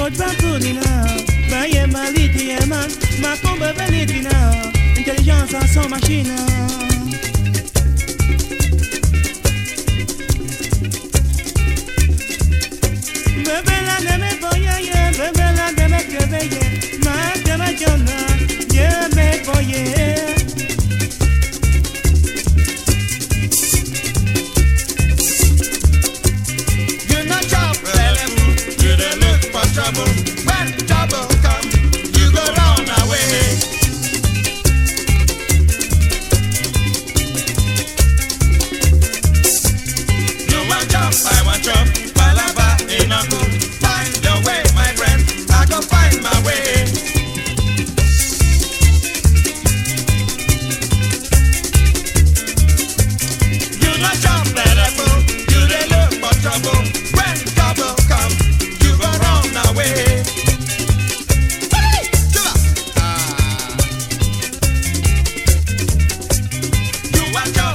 Coach Bakounina, Baye Maliti Eman, Makombe Belitina, Intelligence à son machine. back up.